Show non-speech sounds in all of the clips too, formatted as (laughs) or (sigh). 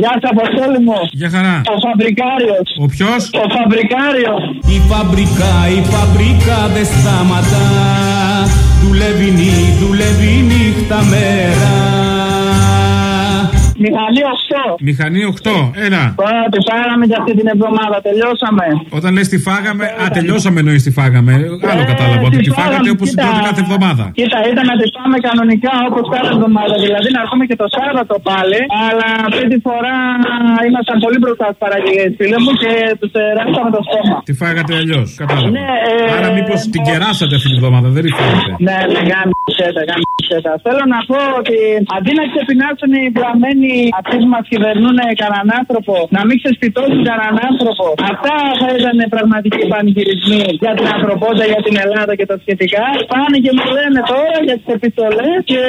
Γεια σας, Αποστόλη μου. Για χαρά. Ο Φαμπρικάριος. Ο ποιος; Ο Φαμπρικάριος. Η φαμπρικά, η φαμπρικά δεν σταματά. Δουλεύει νύ, δουλεύει νύχτα μέρα. Μηχανή 8. Μηχανή 8. Έλα. Τώρα τη φάγαμε για αυτή την εβδομάδα. Τελειώσαμε. Όταν λες τη φάγαμε. Α, τελειώσαμε εννοείς τη φάγαμε. Άλλο Ε, κατάλαβα. Ότι τη τη φάγατε φάγαμε, όπως την κοίτα. τρώτε κάθε εβδομάδα. Κοίτα, ήταν να τη πάμε κανονικά όπως κάθε εβδομάδα. Δηλαδή να έρθουμε και το Σάββατο πάλι. Αλλά αυτή τη φορά ήμασταν πολύ μπροστά στις παραγγελίες, φίλε μου, και τους ράψαμε το στόμα. Τη φάγατε αλλιώς. Κατάλαβα. Ναι, ε, Άρα μήπως την κεράσατε αυτή την εβδομάδα. Δεν ρηφαίνεται. Ναι, ναι, γάμισε τα, γάμισε τα. Θέλω να πω ότι αντί να ξεπεινάσουν οι βλαμμένοι αυτοί που μας κυβερνούν κανέναν άνθρωπο, να μην ξεσπιτώσουν κανέναν άνθρωπο. Αυτά θα ήταν πραγματικοί πανηγυρισμοί για την ανθρωπότητα, για την Ελλάδα και τα σχετικά. Πάνε και μου λένε τώρα για τις επιστολές και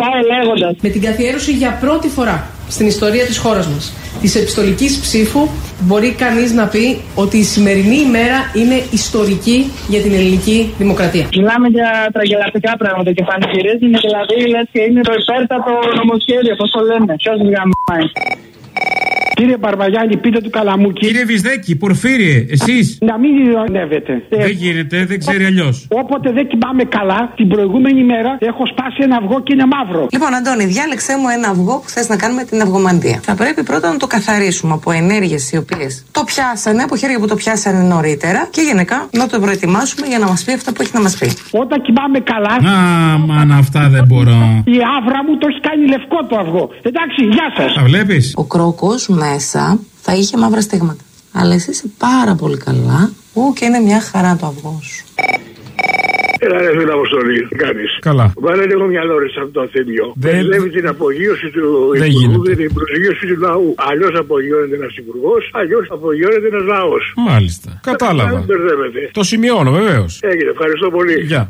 πάει λέγοντας. Με την καθιέρωση για πρώτη φορά στην ιστορία της χώρας μας της επιστολικής ψήφου μπορεί κανείς να πει ότι η σημερινή ημέρα είναι ιστορική για την ελληνική δημοκρατία. Μιλάμε για τραγελαστικά πράγματα και πανηγυρίζουν δηλαδή λες και είναι το υπέρτατο νομοσχέδιο, πώς το λένε. Ποιος γαμμάει. Κύριε Μπαρβαγιάννη, πείτε του καλαμούκι. Κύριε Βυσδέκη, Πορφύριε, εσείς. Να μην ειρωνεύετε. Δεν γίνεται, δεν ξέρει αλλιώς. Όποτε δεν κοιμάμαι καλά, την προηγούμενη μέρα έχω σπάσει ένα αυγό και είναι μαύρο. Λοιπόν, Αντώνη, διάλεξε μου ένα αυγό που θες να κάνουμε την αυγομαντία. Θα πρέπει πρώτα να το καθαρίσουμε από ενέργειες οι οποίες το πιάσανε, από χέρια που το πιάσανε νωρίτερα και γενικά να το προετοιμάσουμε για να μας πει αυτά που έχει να μας πει. Όταν κοιμάμαι καλά, Α, μάνα, αυτά δεν μπορώ. η άβρα μου το έχει κάνει λευκό το αυγό. Εντάξει, γεια σας. Τα βλέπεις; Ο κρόκος μέσα θα είχε μαύρα στίγματα. Αλλά εσύ είσαι πάρα πολύ καλά. Ού, και είναι μια χαρά το αυγό σου. Έλα ρε φίλε Αποστολή, τι κάνεις; Καλά. Βάλε λίγο μυαλό ρε σε αυτό το θύμιο. Δεν- Περιλέβει την απογείωση του Δεν υπουργού γίνεται. και την προσγείωση του λαού. Αλλιώς απογειώνεται ένας υπουργός, αλλιώς απογειώνεται ένας λαός. Μάλιστα. Κατάλαβα. Δεν μπερδεύεται. Το σημειώνω, βεβαίως. Έγινε, ευχαριστώ πολύ. Γεια.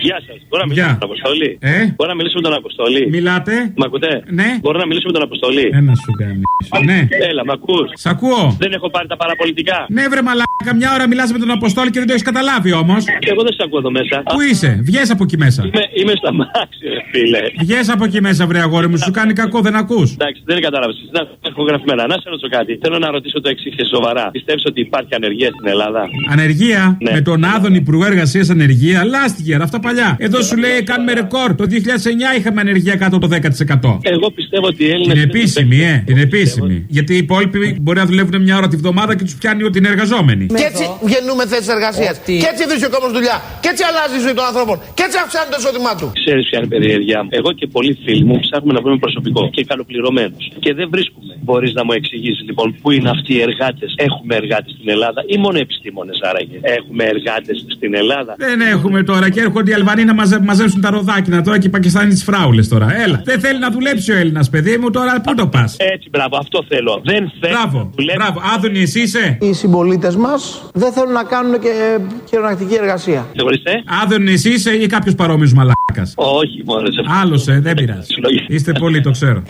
Γεια σας. Μπορώ να μιλήσω Γεια. με τον Αποστολή. Ε; Μπορώ να μιλήσω με τον Αποστολή. Μιλάτε; Μ' ακούτε; Ναι. Μπορώ να μιλήσω με τον Αποστολή. Ένα σου κάνει. Ναι. Έλα, μ' ακούς; Σ' ακούω. Δεν έχω πάρει τα παραπολιτικά. Ναι, βρε μαλάκα, μια ώρα μιλάς με τον Αποστόλη και δεν το έχεις καταλάβει όμως. Εγώ δεν σε ακούω εδώ μέσα. Πού είσαι, βγες από εκεί μέσα. Είμαι, είμαι στα μάξι, ρε φίλε. Βγες από εκεί μέσα, βρε αγόρι μου, σου κάνει κακό, δεν ακούς. Εντάξει, δεν κατάλαβες. Να έχω γραφημένα. Να σε ρωτήσω κάτι. Θέλω να ρωτήσω το εξής και σοβαρά. Πιστεύεις ότι υπάρχει ανεργία στην Ελλάδα; Ανεργία; Ναι. με τον Άδων Υπουργό Εργασίας Ανεργία, λάστιγε αυτά παλιά. Εδώ σου λέει κάνουμε ρεκόρ. Το 2009 είχαμε ανεργία κάτω το 10%. Εγώ πιστεύω ότι οι Έλληνες. Την επίσημη, ε. Την επίσημη. Γιατί οι υπόλοιποι μπορεί να δουλεύουν μια ώρα τη βδομάδα και τους πιάνει ότι είναι εργαζόμενοι. Και έτσι γεννούμε θέσεις εργασίας. Και έτσι βρίσκει ο κόσμος δουλειά. Και έτσι αλλάζει η ζωή των ανθρώπων. Και έτσι αυξάνει το εισόδημά του. Ξέρεις ποια είναι η περιέργειά μου. Εγώ και πολλοί φίλοι μου ψάχνουμε να βρούμε προσωπικό και καλοπληρωμένους. Και δεν βρίσκουμε. Μπορείς να μου εξηγήσεις λοιπόν πού είναι αυτοί οι εργάτες. Έχουμε εργάτες στην Ελλάδα ή μόνο επιστήμονες άραγε. Έχουμε εργάτες στην Ελλάδα. Δεν έχουμε τώρα και έρχονται οι Αλβανοί να μαζε, μαζέψουν τα ροδάκινα τώρα και οι Πακιστάνοι τις φράουλες τώρα. Έλα. Δεν θέλει να δουλέψει ο Έλληνας, παιδί μου, τώρα πού το πας; Έτσι, μπράβο, αυτό θέλω. Δεν θέλω. Μπράβο, να δουλεύω. μπράβο. Άδωνη, εσύ είσαι; Οι συμπολίτες μας δεν θέλουν να κάνουν και χειρονακτική εργασία. Συγχωρείτε. Άδωνη, εσύ είσαι ή κάποιος παρόμοιος μαλάκας; Όχι, μόνος σε Άλλος, ε, δεν πειράζει. Συλλογή. Είστε πολύ, το ξέρω.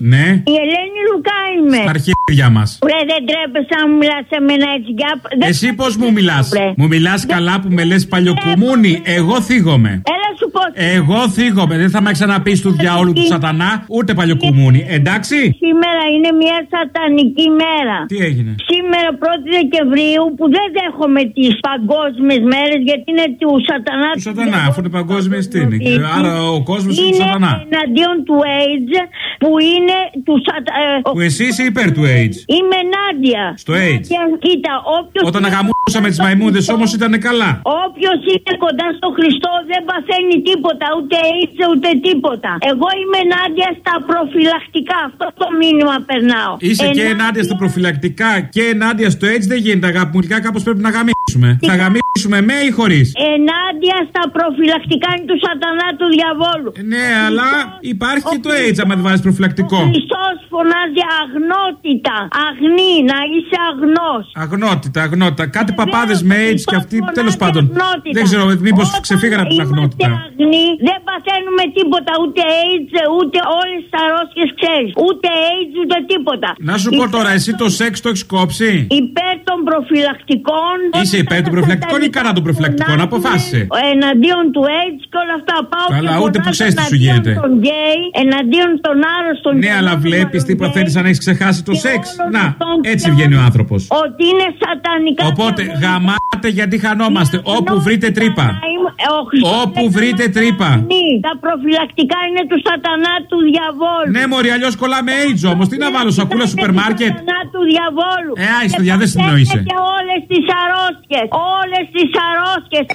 Ναι, Η Ελένη Λουκά είμαι. τα αρχίδια μας. Ρε, δεν τρέπεσαι να μου μιλάς σε μένα έτσι για. δεν- Εσύ πώς μου μιλάς; Ρε. Μου μιλάς καλά που με λες παλιοκουμούνι; Εγώ θίγομαι. Έλα σου πω. Εγώ θίγομαι. Δεν θα με ξαναπείς του διαόλου του σατανά, ούτε παλιοκουμούνι. Εντάξει; Σήμερα είναι μια σατανική μέρα. Τι έγινε; Σήμερα 1η Δεκεμβρίου που δεν δέχομαι τις παγκόσμιες μέρες γιατί είναι του σατανά. Του σατανά, αφού είναι παγκόσμιες τι είναι; Και Άρα ο κόσμος είναι του Είναι σατανά. εναντίον του AIDS που είναι τους σατανά. Που εσύ είσαι υπέρ του AIDS; Είμαι ενάντια. Στο AIDS. Και Κοίτα, όποιος. Όταν αγαμούσαμε τις μαϊμούδες όμως ήταν καλά. Όποιος είναι κοντά στο Χριστό δεν παθαίνει τίποτα, ούτε AIDS ούτε τίποτα. Εγώ είμαι ενάντια στα προφυλακτικά. Αυτό το μήνυμα περνάω. Είσαι και ενάντια στα προφυλακτικά και ενάντια στο AIDS δεν γίνεται αγάπη μου. Τελικά κάπως πρέπει να γαμίσουμε. Θα γαμίσουμε με ή χωρίς; Ενάντια στα προφυλακτικά είναι του σατανά του διαβόλου. Ναι, αλλά υπάρχει και το AIDS άμα δεν βάλεις προφυλακτικό. Ο Χριστός φωνάζει αγνότητα. Αγνή, να είσαι αγνός. Αγνότητα, αγνότητα. Κάτι παπάδες με AIDS και αυτοί Φωνάζει τέλο πάντων. αγνότητα. Δεν ξέρω, μήπως Όταν ξεφύγανε από την είμαστε αγνότητα. αγνοί, δεν παθαίνουμε τίποτα. Ούτε AIDS, ούτε όλες τις αρρώστιες ξέρεις. Ούτε AIDS, ούτε τίποτα. Να σου πω τώρα, εσύ το σεξ το έχεις κόψει; Υπέρ των προφυλακτικών. Είσαι υπέρ των προφυλακτικών ή κατά των προφυλακτικών, αποφάσισε. Εναντίον του AIDS και όλα αυτά. Πάω Καλά, και ούτε που φωνάζω ξέρεις τι σου εναντίον γίνεται. των γκέι, εναντίον των άρρωστων. Ναι, αλλά βλέπεις τίποτα θέλεις αν έχεις ξεχάσει το σεξ. Να, έτσι βγαίνει ο άνθρωπος. Ότι είναι σατανικά. Οπότε γαμάτε γιατί χανόμαστε. Όπου βρείτε τρύπα. Ε, ο Χριστός Όπου δεν βρείτε είναι τρύπα. σατανή. Τα προφυλακτικά είναι του σατανά του διαβόλου. Ναι, Μωρή, αλλιώς κολλάμε AIDS όμως. Τι να βάλω, σακούλα σούπερ μάρκετ; Του σατανά του διαβόλου. Ε, άιστο, Και δια, δεν συνοείσαι. Και όλες τις αρρώστιες. Όλες τις αρρώστιες.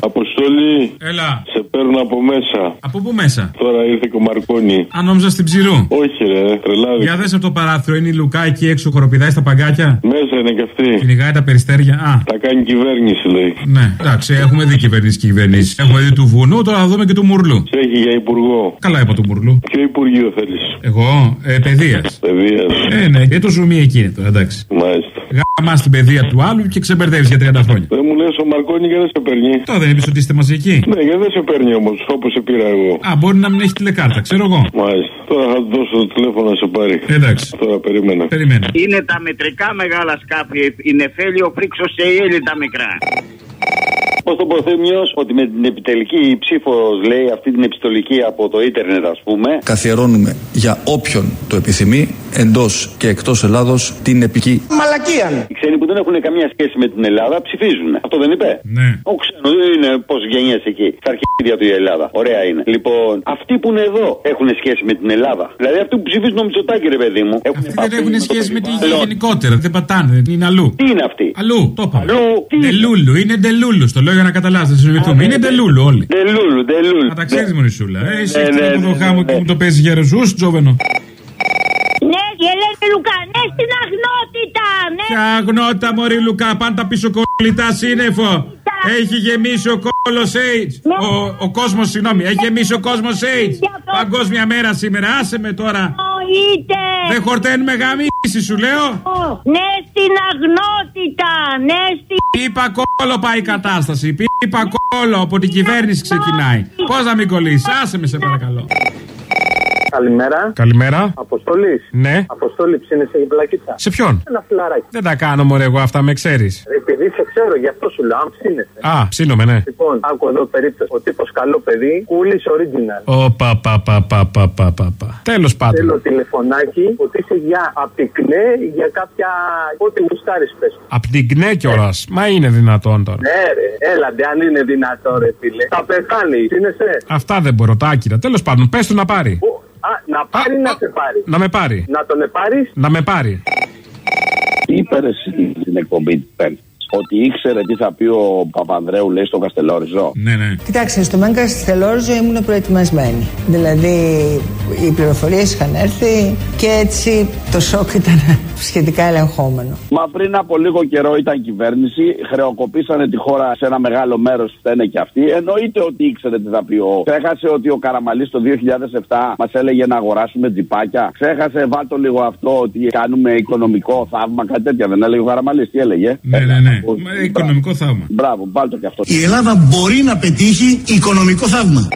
Αποστολή. Έλα. Σε παίρνω από μέσα. Από πού μέσα; Τώρα ήρθε και ο Μαρκόνη. Αν νόμιζα στην ψηρού. Όχι, ρε, τρελάδι. Για δες από το παράθυρο, είναι η Λουκά εκεί έξω, χοροπηδάει στα παγκάκια. Μέσα είναι και αυτή. Κυνηγάει τα περιστέρια. Α, Τα κάνει κυβέρνηση, λέει. ναι, εντάξει, έχουμε δει κυβερνήσεις και κυβερνήσεις. Έχουμε δει του βουνού, τώρα θα δούμε και του μουρλού. Σε έχει για υπουργό. Καλά είπα του μουρλού. Ποιο υπουργείο θέλεις; Εγώ, ε, παιδείας. Παιδείας. Ε, ναι, και το ζουμί εκεί είναι τώρα, εντάξει. Μάλιστα. Γάμας στην παιδεία του άλλου και ξεμπερδεύεις για 30 χρόνια. Δεν μου λε ο Μαρκόνη και δεν σε παίρνει. Τώρα δεν είπες ότι είστε μαζί εκεί. Ναι, γιατί δεν σε παίρνει όμως, όπως σε πήρα εγώ. Α, μπορεί να μην έχει τηλεκάρτα, ξέρω εγώ. Μάλιστα. Τώρα θα του δώσω το τηλέφωνο να σε πάρει. Εντάξει. Τώρα περίμενα. Περίμενα. Είναι τα μετρικά μεγάλα σκάφη. Η Νεφέλιο Φρίξος και η Έλλη τα μικρά. Πώς τον Προθέμιο ότι με την επιτελική ψήφος λέει αυτή την επιστολική από το ίντερνετ, ας πούμε. Καθιερώνουμε για όποιον το επιθυμεί εντός και εκτός Ελλάδος την επική. Μαλακία. Οι ξένοι που δεν έχουν καμία σχέση με την Ελλάδα ψηφίζουν. Αυτό δεν είπε; Ναι. Ο ξένο δεν είναι πώς γενιέ εκεί. Στα αρχίδια του η Ελλάδα. Ωραία είναι. Λοιπόν, αυτοί που είναι εδώ έχουν σχέση με την Ελλάδα. Δηλαδή αυτοί που ψηφίζουν το Μητσοτάκι, ρε παιδί μου. Έχουν Αυτοί δεν έχουν σχέση με τη γη γενικότερα. Δεν πατάνε, είναι αλλού. Τι είναι αυτοί; Αλλού, το είπα. Αλλού, τι Ντελούλου, είναι ντελούλου. Το λέω για να καταλάβετε, να συνειδηθούμε. Είναι ντελούλου όλοι. Ντελούλου, ντελούλου. Να τα ξέρεις, Μωρησούλα. Ε, Εσύ Ναι, έχεις ναι, το ναι, χάμο ναι. και μου το παίζει για ρεζούς, τζόβενο. Ναι, η Ελένη Λουκά, ναι στην αγνότητα, ναι. Ποια αγνότητα, Μωρή Λουκά, πάντα πίσω κολλητάς σύννεφο. Έχει γεμίσει ο κόλος AIDS. Ο, ο κόσμος, συγγνώμη, έχει γεμίσει ο κόσμος AIDS. Παγκόσμια μέρα σήμερα, άσε με τώρα. Είτε. Δεν χορταίνουμε γαμίση, σου λέω. Ναι στην αγνότητα, ναι στην... Πίπα κόλλο πάει η κατάσταση. Πίπα κόλλο από την κυβέρνηση ξεκινάει. Πώς να μην κολλήσεις, άσε με σε παρακαλώ. Καλημέρα. Καλημέρα. Αποστολή. Ναι. Αποστολή ψήνε σε πλακίτσα. Σε ποιον; Ένα φιλαράκι. Δεν τα κάνω μωρέ εγώ αυτά, με ξέρεις. Επειδή σε ξέρω, γι' αυτό σου λέω, αν ψήνεσαι. Α, ψήνομαι, ναι. Λοιπόν, άκου εδώ περίπτωση. Ο τύπος καλό παιδί, κούλη original. Ω, πα, πα, πα, πα, πα, πα, πα. Τέλος πάντων. Θέλω τηλεφωνάκι ότι είσαι για απτυκνέ για κάποια. Ό,τι γουστάρεις πες. Απτυκνέ κιόλας. Μα είναι δυνατόν τώρα. Ναι, ρε. Έλαντε, αν είναι δυνατόν, ρε φίλε. Θα πεθάνει, ψήνεσαι. Αυτά δεν μπορώ, τα άκυρα. Τέλος πάντων, πες του να πάρει. Ο, να πάρει να σε πάρει. Να με πάρει. Να τον πάρει. Να με πάρει. Τι είπε εσύ στην εκπομπή τη Πέμπτη. Ότι ήξερε τι θα πει ο Παπανδρέου, λέει, στο Καστελόριζο. Ναι, ναι. Κοιτάξτε, στο Μέγκα Στελόριζο ήμουν προετοιμασμένη. Δηλαδή, οι πληροφορίες είχαν έρθει και έτσι το σοκ ήταν (laughs) σχετικά ελεγχόμενο. Μα πριν από λίγο καιρό ήταν κυβέρνηση, χρεοκοπήσανε τη χώρα σε ένα μεγάλο μέρος, φταίνε και αυτοί. Εννοείται ότι ήξερε τι θα πει ο. Ξέχασε ότι ο Καραμαλής το 2007 μας έλεγε να αγοράσουμε τζιπάκια. Ξέχασε, βάλτο λίγο αυτό ότι κάνουμε οικονομικό θαύμα, κάτι τέτοια. Δεν έλεγε ο Καραμαλής, τι έλεγε; Ναι, ναι, ναι. Μα, Οικονομικό θαύμα. Μπράβο, βάλτο και αυτό. Η Ελλάδα μπορεί να πετύχει οικονομικό θαύμα.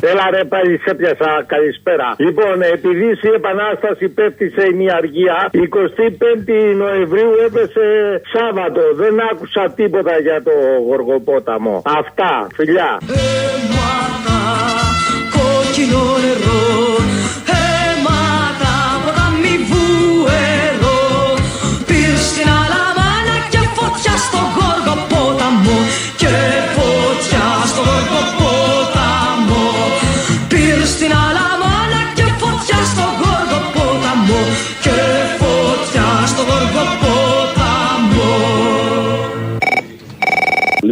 Έλα ρε πάλι σε πιασα, καλησπέρα. Λοιπόν, επειδή η Επανάσταση πέφτει σε ημιαργία, 25η Νοεμβρίου έπεσε Σάββατο. Δεν άκουσα τίποτα για το Γοργοπόταμο. Αυτά, φιλιά. κόκκινο νερό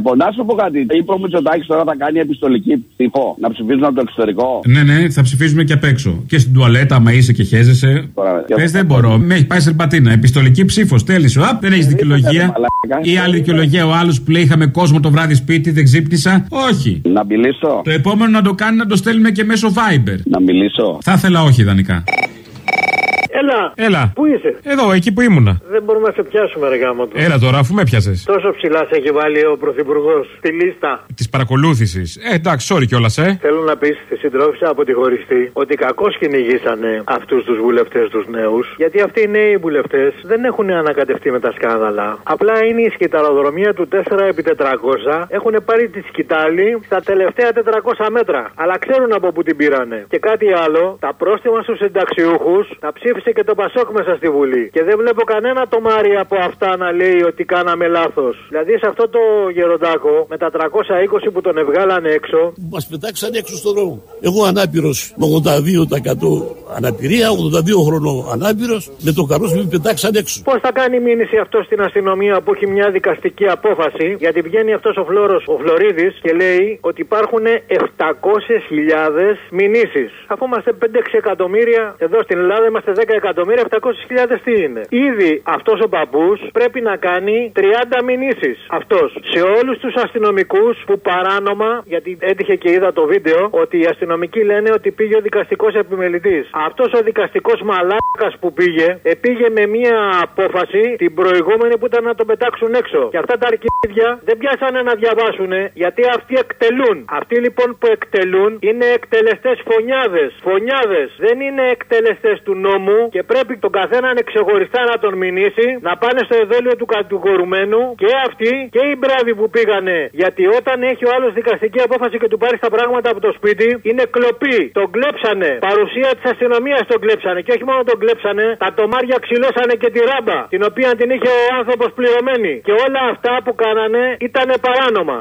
Λοιπόν, να σου πω κάτι. Είπε ο Μητσοτάκης τώρα θα κάνει επιστολική ψήφο. Να ψηφίζουν από το εξωτερικό. Ναι, ναι, θα ψηφίζουμε και απ' έξω. Και στην τουαλέτα, άμα είσαι και χέζεσαι. Πες δεν μπορώ. Με έχει πάει σε πατίνα. Επιστολική ψήφος. Τέλει. Απ, δεν έχεις δικαιολογία. Ή άλλη δικαιολογία. Ο άλλος που λέει είχαμε κόσμο το βράδυ σπίτι, δεν ξύπνησα. Όχι. Να μιλήσω. Το επόμενο να το κάνει να το στέλνουμε και μέσω Viber. Να μιλήσω. Θα ήθελα όχι ιδανικά. Έλα. Έλα. Πού είσαι; Εδώ, εκεί που ήμουνα. Δεν μπορούμε να σε πιάσουμε, ρε γάμο του. Έλα τώρα, αφού με πιάσες. Τόσο ψηλά σε έχει βάλει ο Πρωθυπουργός στη λίστα. Της παρακολούθησης. Ε, εντάξει, sorry κιόλας, ε. Θέλω να πεις στη συντρόφισσα από τη χωριστή ότι κακώς κυνηγήσανε αυτούς τους βουλευτές τους νέους. Γιατί αυτοί οι νέοι βουλευτές δεν έχουν ανακατευτεί με τα σκάνδαλα. Απλά είναι η σκηταλοδρομία του 4x400. Έχουν πάρει τη σκητάλη στα τελευταία 400 μέτρα. Αλλά ξέρουν από πού την πήρανε. Και κάτι άλλο, τα πρόστιμα στους συνταξιούχους τα ψήφισε και το Πασόκ μέσα στη Βουλή. Και δεν βλέπω κανένα τομάρι από αυτά να λέει ότι κάναμε λάθος. Δηλαδή σε αυτό το γεροντάκο με τα 320 που τον ευγάλανε έξω. Μας πετάξαν έξω στον δρόμο. Εγώ ανάπηρος με 82% αναπηρία, 82 χρονών ανάπηρος, με το καρό μου πετάξαν έξω. Πώς θα κάνει μήνυση αυτό στην αστυνομία που έχει μια δικαστική απόφαση, γιατί βγαίνει αυτός ο Φλόρος, ο Φλωρίδης, και λέει ότι υπάρχουν 700.000 μηνύσεις. Αφού είμαστε 5-6 εκατομμύρια, εδώ στην Ελλάδα είμαστε 10 εκατομμύρια, 700.000 τι είναι; Ήδη αυτός ο παππού πρέπει να κάνει 30 μηνύσεις. Αυτός σε όλους τους αστυνομικούς που παράνομα, γιατί έτυχε και είδα το βίντεο, ότι οι αστυνομικοί λένε ότι πήγε ο δικαστικός επιμελητής. Αυτός ο δικαστικός μαλάκας που πήγε, πήγε με μία απόφαση την προηγούμενη που ήταν να τον πετάξουν έξω. Και αυτά τα αρκίδια δεν πιάσανε να διαβάσουν γιατί αυτοί εκτελούν. Αυτοί λοιπόν που εκτελούν είναι εκτελεστές φωνιάδες. Φωνιάδες δεν είναι εκτελεστές του νόμου και πρέπει τον καθέναν ξεχωριστά να τον μηνύσει, να πάνε στο εδόλιο του κατηγορουμένου και αυτοί και οι μπράβοι που πήγανε. Γιατί όταν έχει ο άλλος δικαστική απόφαση και του πάρεις τα πράγματα από το σπίτι, είναι κλοπή. Τον κλέψανε. Παρουσία της αστυνομίας τον κλέψανε. Και όχι μόνο τον κλέψανε, τα τομάρια ξυλώσανε και τη ράμπα, την οποία την είχε ο άνθρωπος πληρωμένη. Και όλα αυτά που κάνανε ήταν παράνομα.